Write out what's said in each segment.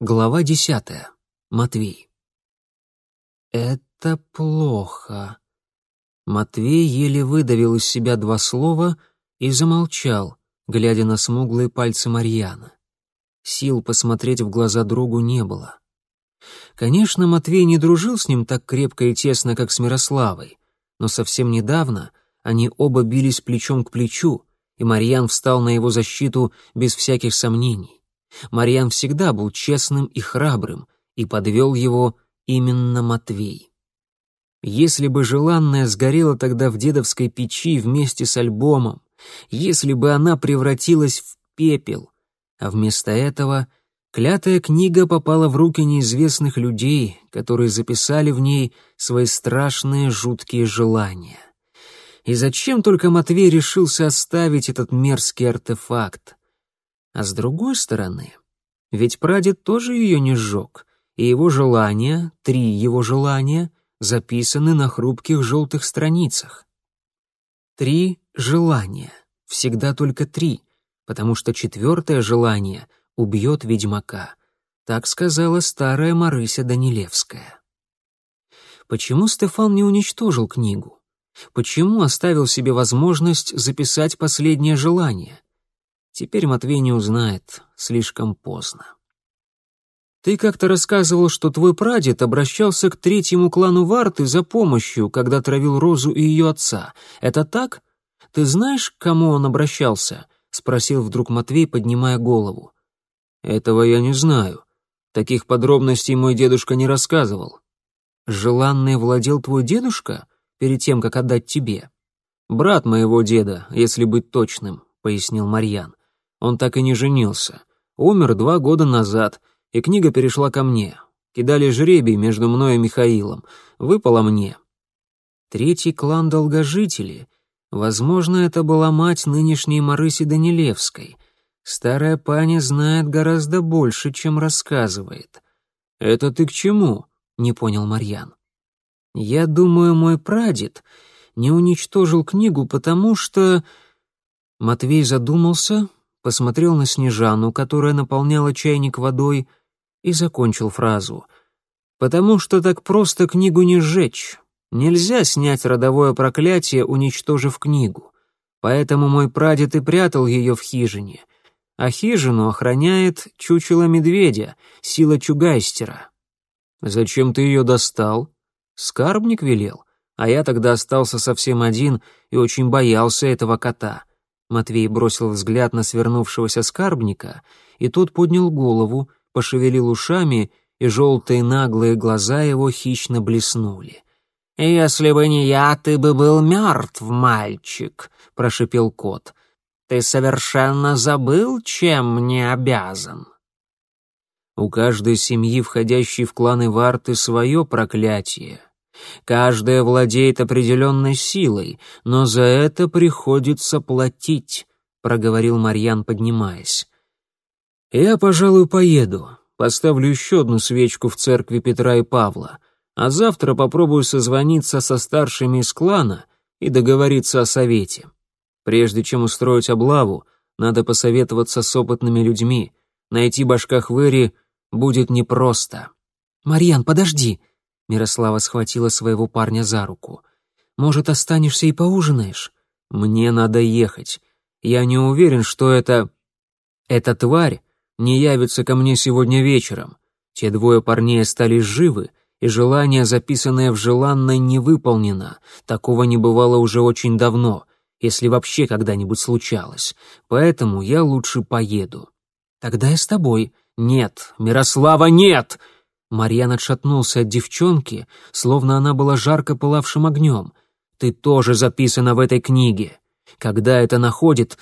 Глава десятая. Матвей. «Это плохо». Матвей еле выдавил из себя два слова и замолчал, глядя на смуглые пальцы Марьяна. Сил посмотреть в глаза другу не было. Конечно, Матвей не дружил с ним так крепко и тесно, как с Мирославой, но совсем недавно они оба бились плечом к плечу, и Марьян встал на его защиту без всяких сомнений. Марьян всегда был честным и храбрым, и подвел его именно Матвей. Если бы желанная сгорела тогда в дедовской печи вместе с альбомом, если бы она превратилась в пепел, а вместо этого клятая книга попала в руки неизвестных людей, которые записали в ней свои страшные жуткие желания. И зачем только Матвей решился оставить этот мерзкий артефакт? А с другой стороны, ведь прадед тоже ее не сжег, и его желания, три его желания, записаны на хрупких желтых страницах. Три желания, всегда только три, потому что четвертое желание убьет ведьмака. Так сказала старая Марыся Данилевская. Почему Стефан не уничтожил книгу? Почему оставил себе возможность записать последнее желание? Теперь Матвей не узнает, слишком поздно. Ты как-то рассказывал, что твой прадед обращался к третьему клану Варты за помощью, когда травил Розу и ее отца. Это так? Ты знаешь, к кому он обращался? спросил вдруг Матвей, поднимая голову. Этого я не знаю. Таких подробностей мой дедушка не рассказывал. Желанный владел твой дедушка перед тем, как отдать тебе? Брат моего деда, если быть точным, пояснил Марьян. Он так и не женился. Умер два года назад, и книга перешла ко мне. Кидали жребий между мной и Михаилом. Выпало мне. Третий клан долгожителей. Возможно, это была мать нынешней Марыси Данилевской. Старая паня знает гораздо больше, чем рассказывает. «Это ты к чему?» — не понял Марьян. «Я думаю, мой прадед не уничтожил книгу, потому что...» Матвей задумался, посмотрел на Снежану, которая наполняла чайник водой, и закончил фразу. «Потому что так просто книгу не сжечь. Нельзя снять родовое проклятие, уничтожив книгу. Поэтому мой прадед и прятал ее в хижине. А хижину охраняет чучело медведя, сила чугайстера». «Зачем ты ее достал?» «Скарбник велел, а я тогда остался совсем один и очень боялся этого кота». Матвей бросил взгляд на свернувшегося скарбника, и тот поднял голову, пошевелил ушами, и желтые наглые глаза его хищно блеснули. «Если бы не я, ты бы был мертв, мальчик», — прошипел кот. «Ты совершенно забыл, чем мне обязан». У каждой семьи, входящей в кланы Варты, свое проклятие. Каждая владеет определенной силой, но за это приходится платить», — проговорил Марьян, поднимаясь. «Я, пожалуй, поеду, поставлю еще одну свечку в церкви Петра и Павла, а завтра попробую созвониться со старшими из клана и договориться о совете. Прежде чем устроить облаву, надо посоветоваться с опытными людьми. Найти башка Хвери будет непросто». «Марьян, подожди!» Мирослава схватила своего парня за руку. «Может, останешься и поужинаешь?» «Мне надо ехать. Я не уверен, что это... Эта тварь не явится ко мне сегодня вечером. Те двое парней остались живы, и желание, записанное в желанной, не выполнено. Такого не бывало уже очень давно, если вообще когда-нибудь случалось. Поэтому я лучше поеду». «Тогда я с тобой». «Нет, Мирослава, нет!» Марьян отшатнулся от девчонки, словно она была жарко пылавшим огнем. «Ты тоже записана в этой книге. Когда это находит,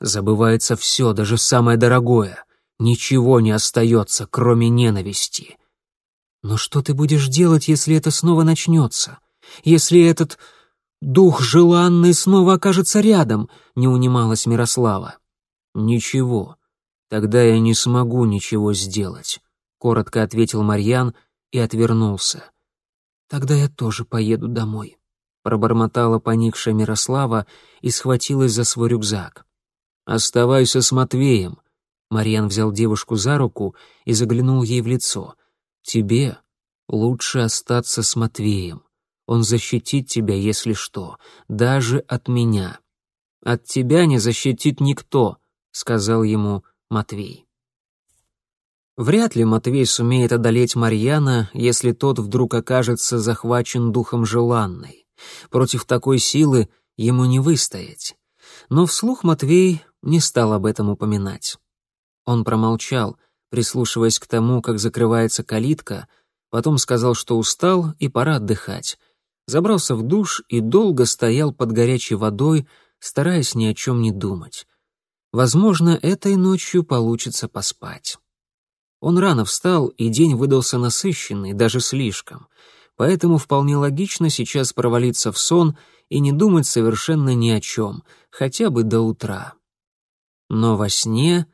забывается все, даже самое дорогое. Ничего не остается, кроме ненависти». «Но что ты будешь делать, если это снова начнется? Если этот дух желанный снова окажется рядом?» — не унималась Мирослава. «Ничего. Тогда я не смогу ничего сделать». — коротко ответил Марьян и отвернулся. «Тогда я тоже поеду домой», — пробормотала поникшая Мирослава и схватилась за свой рюкзак. «Оставайся с Матвеем. Марьян взял девушку за руку и заглянул ей в лицо. «Тебе лучше остаться с Матвеем. Он защитит тебя, если что, даже от меня. От тебя не защитит никто», — сказал ему Матвей. Вряд ли Матвей сумеет одолеть Марьяна, если тот вдруг окажется захвачен духом желанной. Против такой силы ему не выстоять. Но вслух Матвей не стал об этом упоминать. Он промолчал, прислушиваясь к тому, как закрывается калитка, потом сказал, что устал и пора отдыхать. Забрался в душ и долго стоял под горячей водой, стараясь ни о чем не думать. Возможно, этой ночью получится поспать. Он рано встал, и день выдался насыщенный, даже слишком. Поэтому вполне логично сейчас провалиться в сон и не думать совершенно ни о чем, хотя бы до утра. Но во сне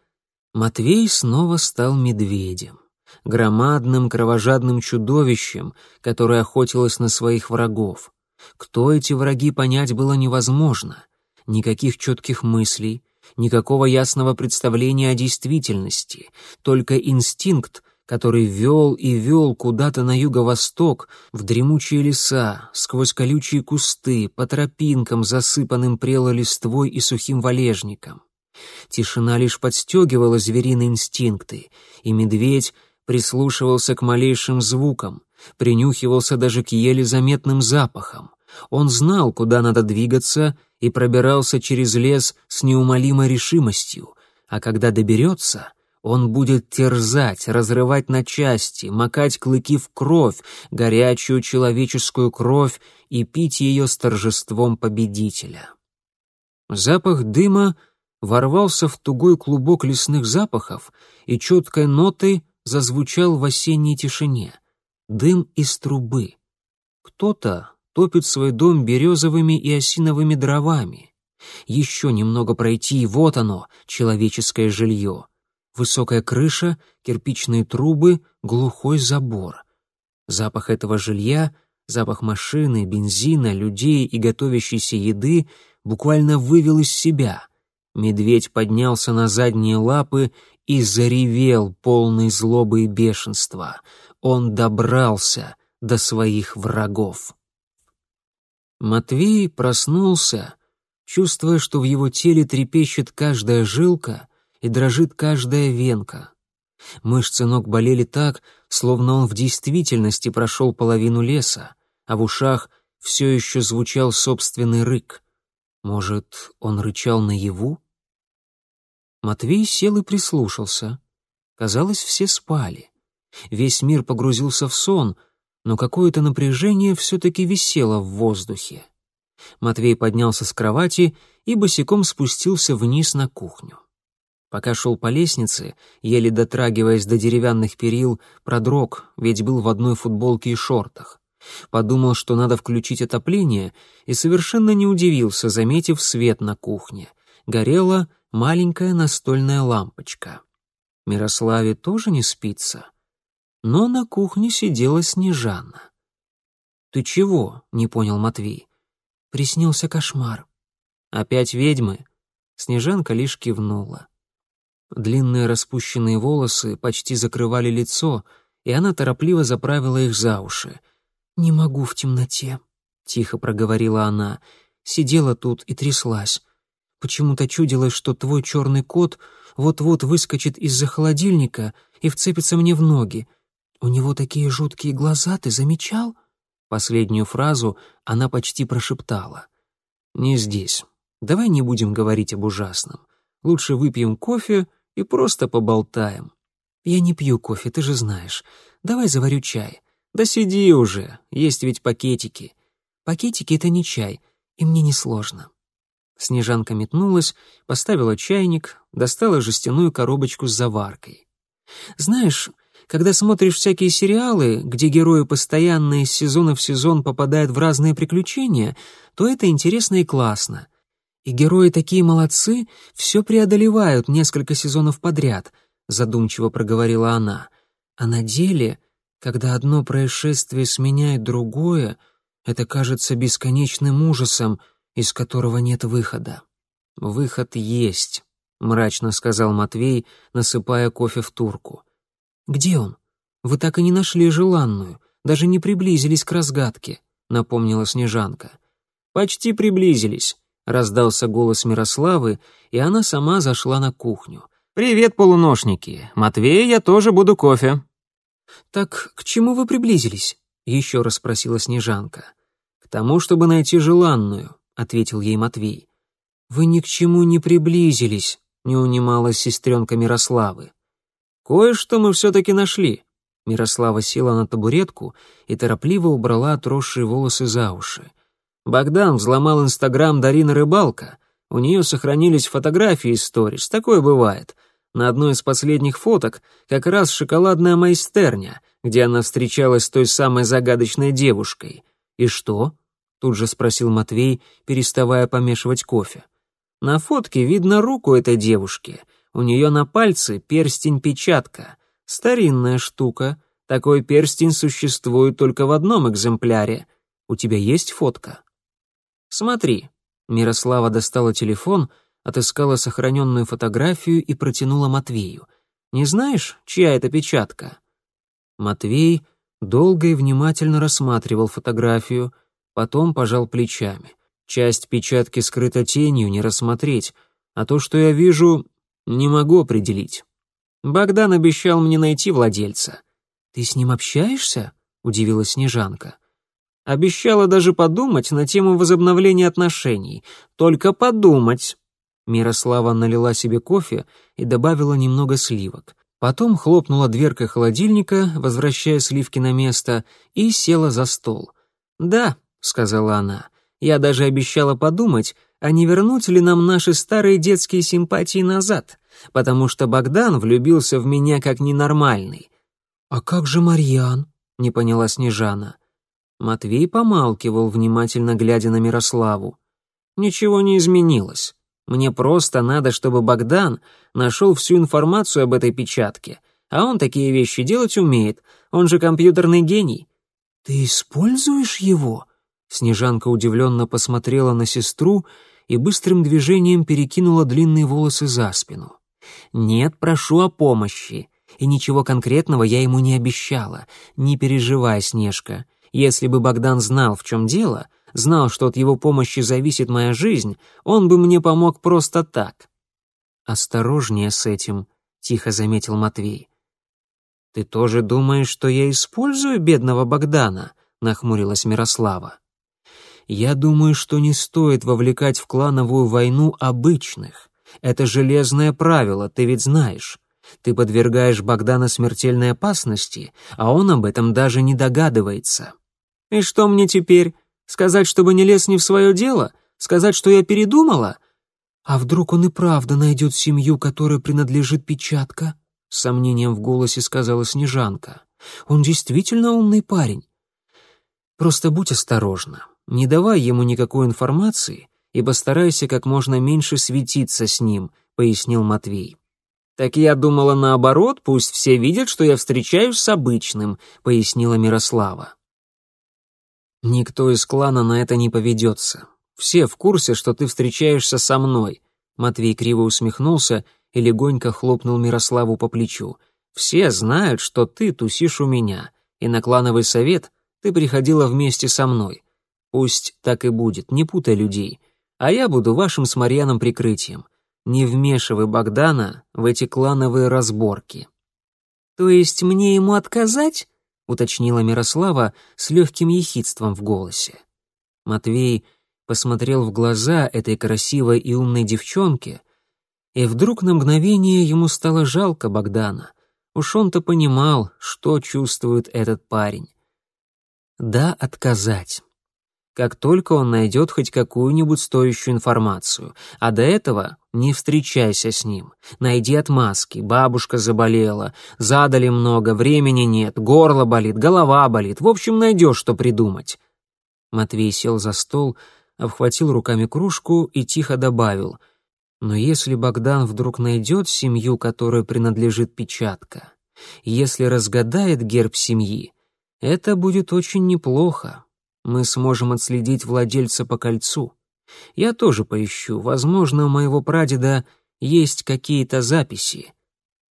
Матвей снова стал медведем, громадным кровожадным чудовищем, которое охотилось на своих врагов. Кто эти враги, понять было невозможно. Никаких четких мыслей, никакого ясного представления о действительности, только инстинкт, который вел и вел куда-то на юго-восток, в дремучие леса, сквозь колючие кусты, по тропинкам, засыпанным прелой листвой и сухим валежником. Тишина лишь подстегивала звериные инстинкты, и медведь прислушивался к малейшим звукам, принюхивался даже к еле заметным запахам. Он знал, куда надо двигаться, и пробирался через лес с неумолимой решимостью, а когда доберется, он будет терзать, разрывать на части, макать клыки в кровь, горячую человеческую кровь, и пить ее с торжеством победителя. Запах дыма ворвался в тугой клубок лесных запахов и четкой нотой зазвучал в осенней тишине. Дым из трубы. Кто-то топит свой дом березовыми и осиновыми дровами. Еще немного пройти, и вот оно, человеческое жилье. Высокая крыша, кирпичные трубы, глухой забор. Запах этого жилья, запах машины, бензина, людей и готовящейся еды буквально вывел из себя. Медведь поднялся на задние лапы и заревел, полный злобы и бешенства. Он добрался до своих врагов. Матвей проснулся, чувствуя, что в его теле трепещет каждая жилка и дрожит каждая венка. Мышцы ног болели так, словно он в действительности прошел половину леса, а в ушах все еще звучал собственный рык. Может, он рычал наяву? Матвей сел и прислушался. Казалось, все спали. Весь мир погрузился в сон — но какое-то напряжение все-таки висело в воздухе. Матвей поднялся с кровати и босиком спустился вниз на кухню. Пока шел по лестнице, еле дотрагиваясь до деревянных перил, продрог, ведь был в одной футболке и шортах. Подумал, что надо включить отопление, и совершенно не удивился, заметив свет на кухне. Горела маленькая настольная лампочка. Мирославе тоже не спится но на кухне сидела Снежана. «Ты чего?» — не понял Матвей. «Приснился кошмар». «Опять ведьмы?» Снежанка лишь кивнула. Длинные распущенные волосы почти закрывали лицо, и она торопливо заправила их за уши. «Не могу в темноте», — тихо проговорила она. Сидела тут и тряслась. Почему-то чудилось, что твой черный кот вот-вот выскочит из-за холодильника и вцепится мне в ноги. «У него такие жуткие глаза, ты замечал?» Последнюю фразу она почти прошептала. «Не здесь. Давай не будем говорить об ужасном. Лучше выпьем кофе и просто поболтаем». «Я не пью кофе, ты же знаешь. Давай заварю чай». «Да сиди уже, есть ведь пакетики». «Пакетики — это не чай, и мне несложно». Снежанка метнулась, поставила чайник, достала жестяную коробочку с заваркой. «Знаешь, когда смотришь всякие сериалы, где герои постоянно из сезона в сезон попадают в разные приключения, то это интересно и классно. И герои такие молодцы, все преодолевают несколько сезонов подряд, задумчиво проговорила она. А на деле, когда одно происшествие сменяет другое, это кажется бесконечным ужасом, из которого нет выхода. Выход есть, — мрачно сказал Матвей, насыпая кофе в турку. «Где он? Вы так и не нашли желанную, даже не приблизились к разгадке», — напомнила Снежанка. «Почти приблизились», — раздался голос Мирославы, и она сама зашла на кухню. «Привет, полуношники! Матвей, я тоже буду кофе!» «Так к чему вы приблизились?» — еще раз спросила Снежанка. «К тому, чтобы найти желанную», — ответил ей Матвей. «Вы ни к чему не приблизились», — не унималась сестренка Мирославы. «Кое-что мы все-таки нашли». Мирослава села на табуретку и торопливо убрала отросшие волосы за уши. Богдан взломал Инстаграм Дарина Рыбалка. У нее сохранились фотографии из сторис, такое бывает. На одной из последних фоток как раз шоколадная майстерня, где она встречалась с той самой загадочной девушкой. «И что?» — тут же спросил Матвей, переставая помешивать кофе. «На фотке видно руку этой девушки. У нее на пальце перстень-печатка. Старинная штука. Такой перстень существует только в одном экземпляре. У тебя есть фотка?» «Смотри». Мирослава достала телефон — отыскала сохраненную фотографию и протянула Матвею. «Не знаешь, чья это печатка?» Матвей долго и внимательно рассматривал фотографию, потом пожал плечами. Часть печатки скрыта тенью, не рассмотреть, а то, что я вижу, не могу определить. Богдан обещал мне найти владельца. «Ты с ним общаешься?» — удивилась Снежанка. Обещала даже подумать на тему возобновления отношений. Только подумать. Мирослава налила себе кофе и добавила немного сливок. Потом хлопнула дверкой холодильника, возвращая сливки на место, и села за стол. «Да», — сказала она, — «я даже обещала подумать, а не вернуть ли нам наши старые детские симпатии назад, потому что Богдан влюбился в меня как ненормальный». «А как же Марьян?» — не поняла Снежана. Матвей помалкивал, внимательно глядя на Мирославу. Ничего не изменилось. Мне просто надо, чтобы Богдан нашел всю информацию об этой печатке, а он такие вещи делать умеет, он же компьютерный гений». «Ты используешь его?» Снежанка удивленно посмотрела на сестру и быстрым движением перекинула длинные волосы за спину. «Нет, прошу о помощи. И ничего конкретного я ему не обещала. Не переживай, Снежка. Если бы Богдан знал, в чем дело, знал, что от его помощи зависит моя жизнь, он бы мне помог просто так. «Осторожнее с этим», — тихо заметил Матвей. «Ты тоже думаешь, что я использую бедного Богдана?» — нахмурилась Мирослава. «Я думаю, что не стоит вовлекать в клановую войну обычных. Это железное правило, ты ведь знаешь. Ты подвергаешь Богдана смертельной опасности, а он об этом даже не догадывается». «И что мне теперь? Сказать, чтобы не лез не в свое дело? Сказать, что я передумала? А вдруг он и правда найдет семью, которой принадлежит печатка? С сомнением в голосе сказала Снежанка. Он действительно умный парень. Просто будь осторожна. Не давай ему никакой информации и постарайся как можно меньше светиться с ним, пояснил Матвей. Так я думала наоборот, пусть все видят, что я встречаюсь с обычным, пояснила Мирослава. «Никто из клана на это не поведется. Все в курсе, что ты встречаешься со мной». Матвей криво усмехнулся и легонько хлопнул Мирославу по плечу. «Все знают, что ты тусишь у меня, и на клановый совет ты приходила вместе со мной. Пусть так и будет, не путай людей. А я буду вашим с Марьяном прикрытием. Не вмешивай Богдана в эти клановые разборки». «То есть мне ему отказать?» — уточнила Мирослава с легким ехидством в голосе. Матвей посмотрел в глаза этой красивой и умной девчонке, и вдруг на мгновение ему стало жалко Богдана. Уж он-то понимал, что чувствует этот парень. Да, отказать как только он найдет хоть какую-нибудь стоящую информацию. А до этого не встречайся с ним. Найди отмазки. Бабушка заболела, задали много, времени нет, горло болит, голова болит. В общем, найдешь, что придумать. Матвей сел за стол, обхватил руками кружку и тихо добавил. Но если Богдан вдруг найдет семью, которой принадлежит печатка, если разгадает герб семьи, это будет очень неплохо. Мы сможем отследить владельца по кольцу. Я тоже поищу. Возможно, у моего прадеда есть какие-то записи.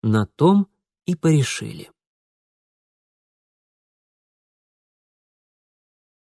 На том и порешили.